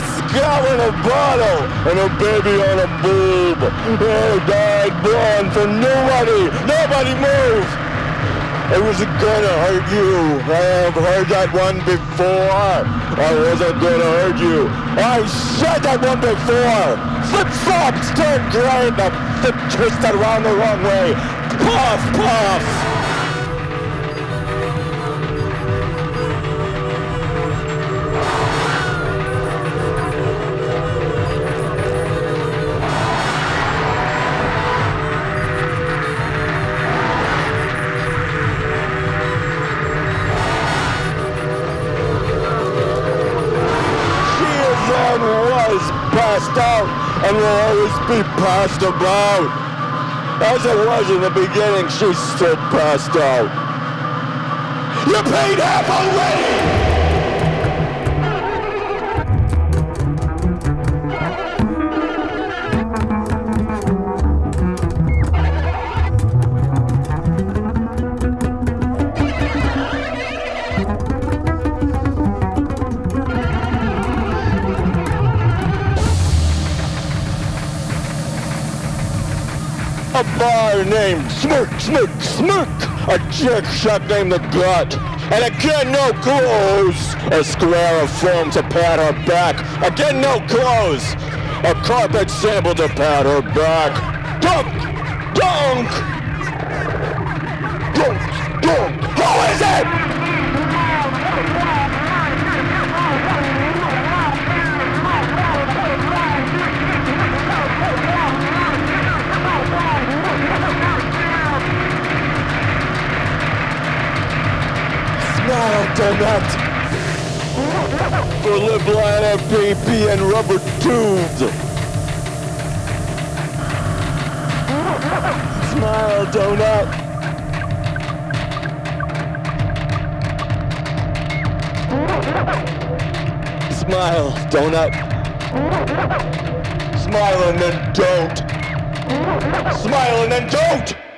cow in a bottle and a baby on a boob. They died born for nobody. Nobody move. It wasn't gonna hurt you. I have heard that one before. I wasn't gonna hurt you. I said that one before. Flip flops turn gray. The flip twisted around the wrong way. Puff, puff. Was passed out and will always be passed about. As it was in the beginning, she stood passed out. You paid half already! A bar named Smirk, Smirk, Smirk. A jerk shot named The Gut. And again, no clothes. A square of foam to pat her back. Again, no clothes. A carpet sample to pat her back. Dunk! Dunk! Dunk! Donut for lip liner, PP, and rubber tubes. Smile, donut. Smile, donut. Smile and then don't. Smile and then don't!